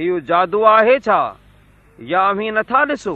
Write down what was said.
اهو جادو آهي ڇا؟ يا يامي نٿا ڏسو.